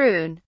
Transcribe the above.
prune.